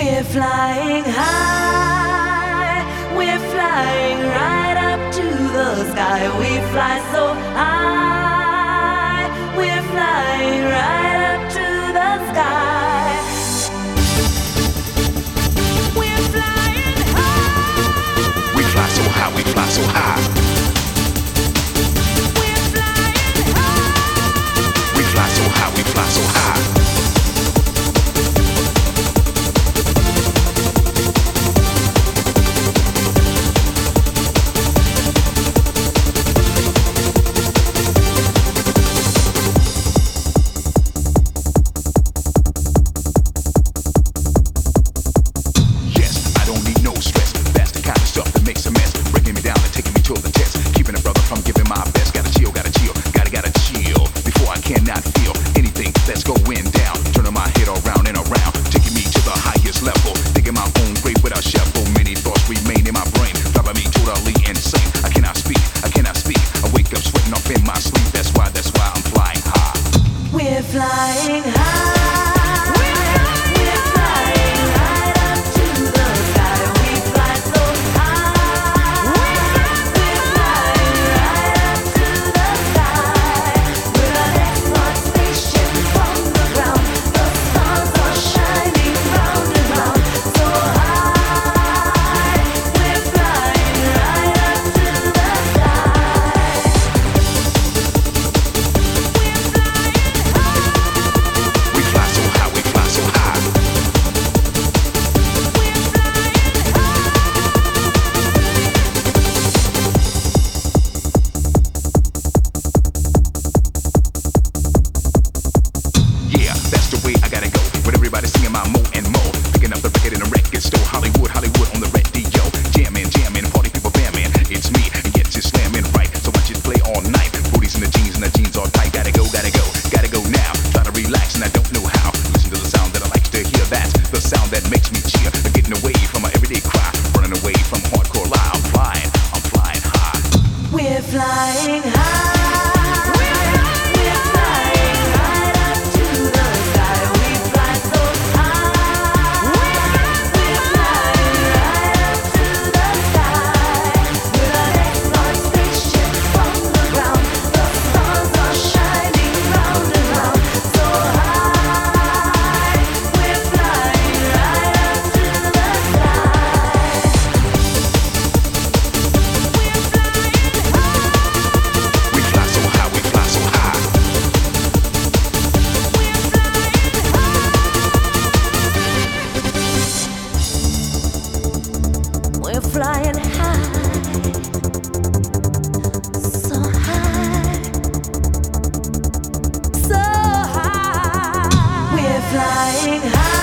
We're flying high, we're flying right up to the sky. We fly so flying high. 那今朝 flying high.